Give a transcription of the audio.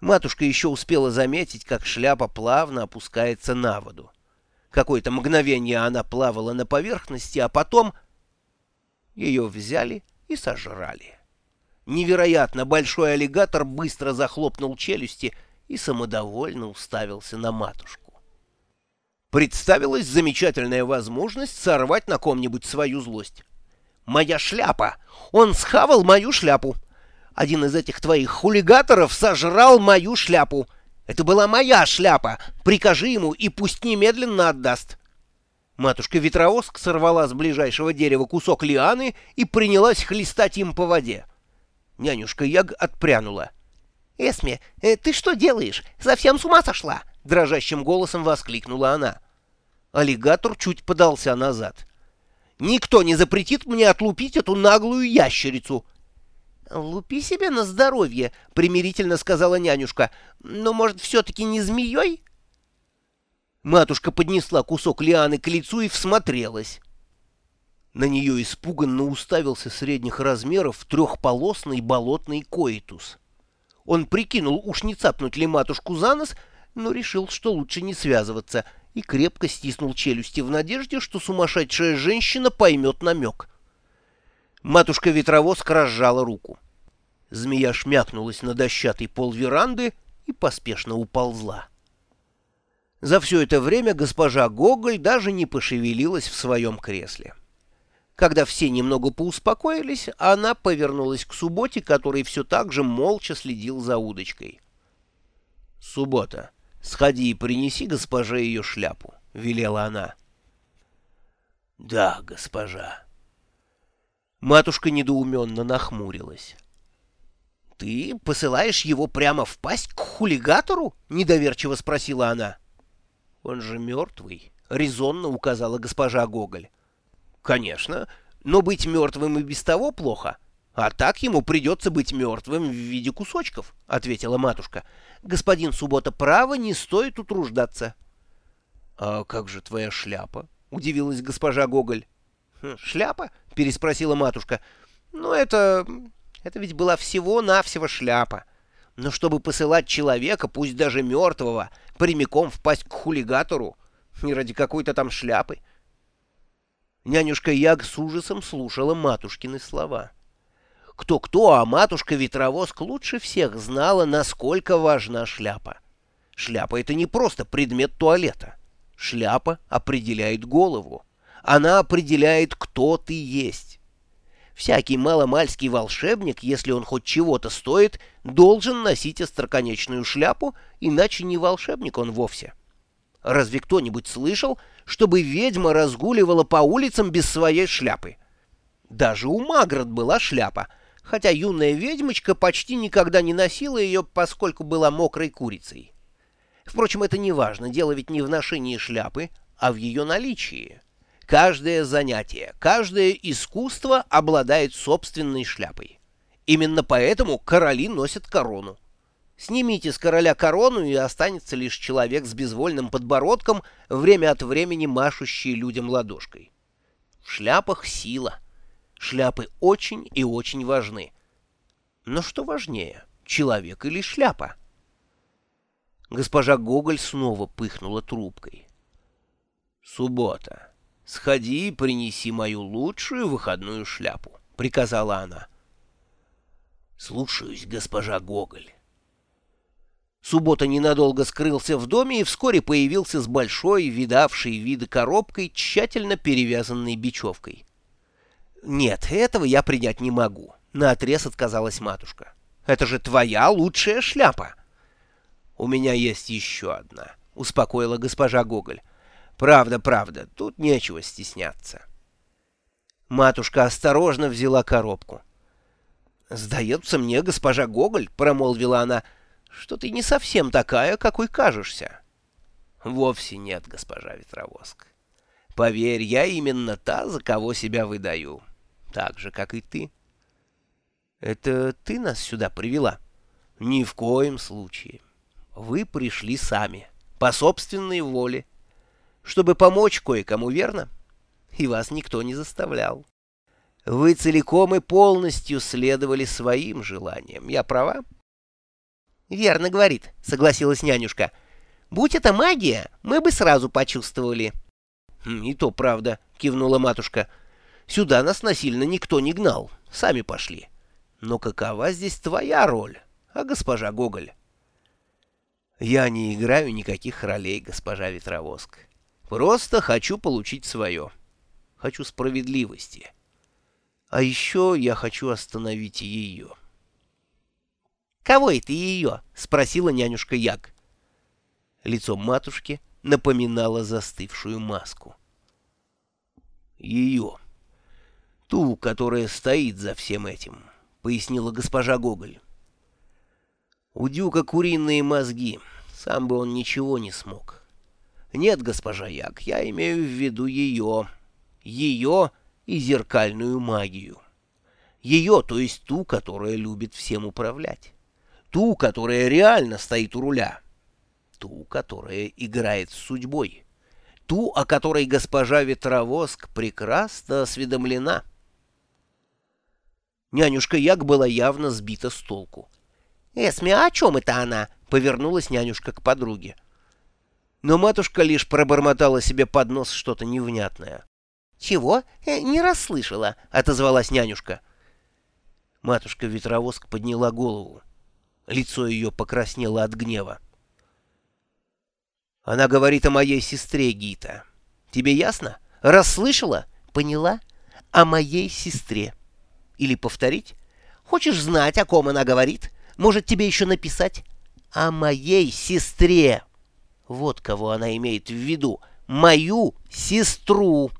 Матушка еще успела заметить, как шляпа плавно опускается на воду. Какое-то мгновение она плавала на поверхности, а потом ее взяли и сожрали. Невероятно большой аллигатор быстро захлопнул челюсти и самодовольно уставился на матушку. Представилась замечательная возможность сорвать на ком-нибудь свою злость. «Моя шляпа! Он схавал мою шляпу! Один из этих твоих хулигаторов сожрал мою шляпу! Это была моя шляпа! Прикажи ему и пусть немедленно отдаст!» Матушка-ветровоск сорвала с ближайшего дерева кусок лианы и принялась хлестать им по воде. Нянюшка Яг отпрянула. «Эсме, э, ты что делаешь? Совсем с ума сошла?» — дрожащим голосом воскликнула она. Аллигатор чуть подался назад. «Никто не запретит мне отлупить эту наглую ящерицу!» «Лупи себе на здоровье», — примирительно сказала нянюшка. «Но, может, все-таки не змеей?» Матушка поднесла кусок лианы к лицу и всмотрелась. На нее испуганно уставился средних размеров трехполосный болотный коитус. Он прикинул, уж не цапнуть ли матушку за нос, но решил, что лучше не связываться, и крепко стиснул челюсти в надежде, что сумасшедшая женщина поймет намек. Матушка-ветровозка разжала руку. Змея шмякнулась на дощатый пол веранды и поспешно уползла. За все это время госпожа Гоголь даже не пошевелилась в своем кресле. Когда все немного поуспокоились, она повернулась к субботе, который все так же молча следил за удочкой. — Суббота, сходи и принеси госпоже ее шляпу, — велела она. — Да, госпожа. Матушка недоуменно нахмурилась. — Ты посылаешь его прямо в пасть к хулигатору? — недоверчиво спросила она. — Он же мертвый, — резонно указала госпожа Гоголь. Конечно, но быть мертвым и без того плохо. А так ему придется быть мертвым в виде кусочков, — ответила матушка. Господин Суббота право не стоит утруждаться. — А как же твоя шляпа? — удивилась госпожа Гоголь. «Хм, — Шляпа? — переспросила матушка. — Ну, это... это ведь была всего-навсего шляпа. Но чтобы посылать человека, пусть даже мертвого, прямиком впасть к хулигатору, и ради какой-то там шляпы, Нянюшка Яг с ужасом слушала матушкины слова. Кто-кто, а матушка-ветровозк лучше всех знала, насколько важна шляпа. Шляпа — это не просто предмет туалета. Шляпа определяет голову. Она определяет, кто ты есть. Всякий маломальский волшебник, если он хоть чего-то стоит, должен носить остроконечную шляпу, иначе не волшебник он вовсе. Разве кто-нибудь слышал, чтобы ведьма разгуливала по улицам без своей шляпы? Даже у Маград была шляпа, хотя юная ведьмочка почти никогда не носила ее, поскольку была мокрой курицей. Впрочем, это не важно, дело ведь не в ношении шляпы, а в ее наличии. Каждое занятие, каждое искусство обладает собственной шляпой. Именно поэтому короли носят корону. Снимите с короля корону, и останется лишь человек с безвольным подбородком, время от времени машущий людям ладошкой. В шляпах сила. Шляпы очень и очень важны. Но что важнее, человек или шляпа? Госпожа Гоголь снова пыхнула трубкой. «Суббота. Сходи и принеси мою лучшую выходную шляпу», — приказала она. «Слушаюсь, госпожа Гоголь». Суббота ненадолго скрылся в доме и вскоре появился с большой, видавшей виды коробкой, тщательно перевязанной бечевкой. «Нет, этого я принять не могу», — наотрез отказалась матушка. «Это же твоя лучшая шляпа». «У меня есть еще одна», — успокоила госпожа Гоголь. «Правда, правда, тут нечего стесняться». Матушка осторожно взяла коробку. «Сдается мне, госпожа Гоголь», — промолвила она, — что ты не совсем такая, какой кажешься. Вовсе нет, госпожа Ветровоск. Поверь, я именно та, за кого себя выдаю. Так же, как и ты. Это ты нас сюда привела? Ни в коем случае. Вы пришли сами, по собственной воле, чтобы помочь кое-кому, верно? И вас никто не заставлял. Вы целиком и полностью следовали своим желаниям. Я права? «Верно говорит», — согласилась нянюшка. «Будь это магия, мы бы сразу почувствовали». «Хм, «И то правда», — кивнула матушка. «Сюда нас насильно никто не гнал, сами пошли. Но какова здесь твоя роль, а госпожа Гоголь?» «Я не играю никаких ролей, госпожа Ветровоск. Просто хочу получить свое. Хочу справедливости. А еще я хочу остановить ее». «Кого это ее?» — спросила нянюшка Як. Лицо матушки напоминало застывшую маску. «Ее. Ту, которая стоит за всем этим», — пояснила госпожа Гоголь. «У Дюка куриные мозги. Сам бы он ничего не смог. Нет, госпожа Як, я имею в виду ее. Ее и зеркальную магию. Ее, то есть ту, которая любит всем управлять» ту, которая реально стоит у руля, ту, которая играет с судьбой, ту, о которой госпожа Ветровоск прекрасно осведомлена. Нянюшка Як была явно сбита с толку. «Эсми, а о чем это она?» — повернулась нянюшка к подруге. Но матушка лишь пробормотала себе под нос что-то невнятное. «Чего? Э, не расслышала», — отозвалась нянюшка. Матушка Ветровоск подняла голову. Лицо ее покраснело от гнева. Она говорит о моей сестре Гита. Тебе ясно? Расслышала? Поняла? О моей сестре. Или повторить? Хочешь знать, о ком она говорит? Может, тебе еще написать? О моей сестре. Вот кого она имеет в виду. Мою сестру.